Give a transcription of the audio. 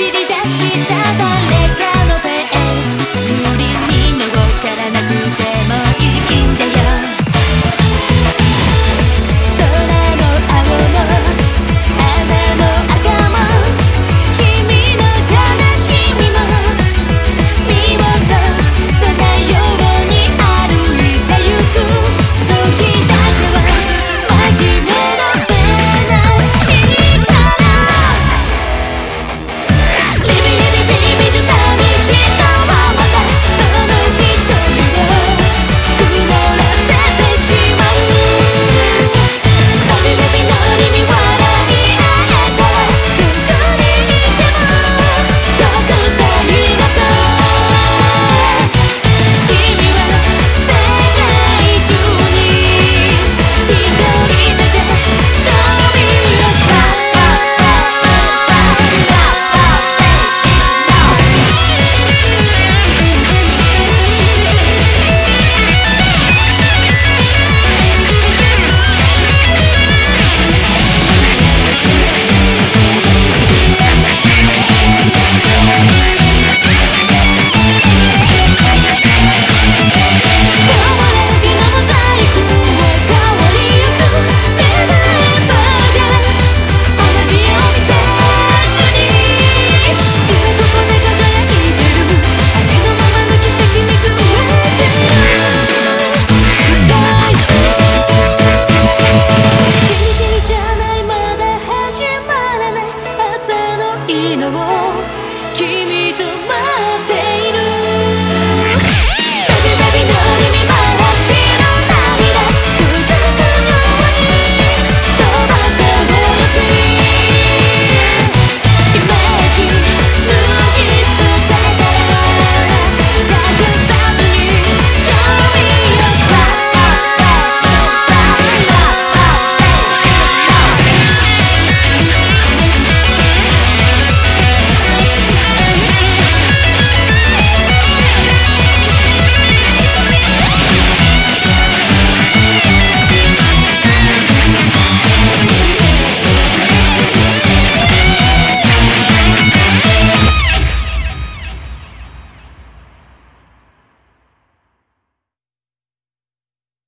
走り出した誰か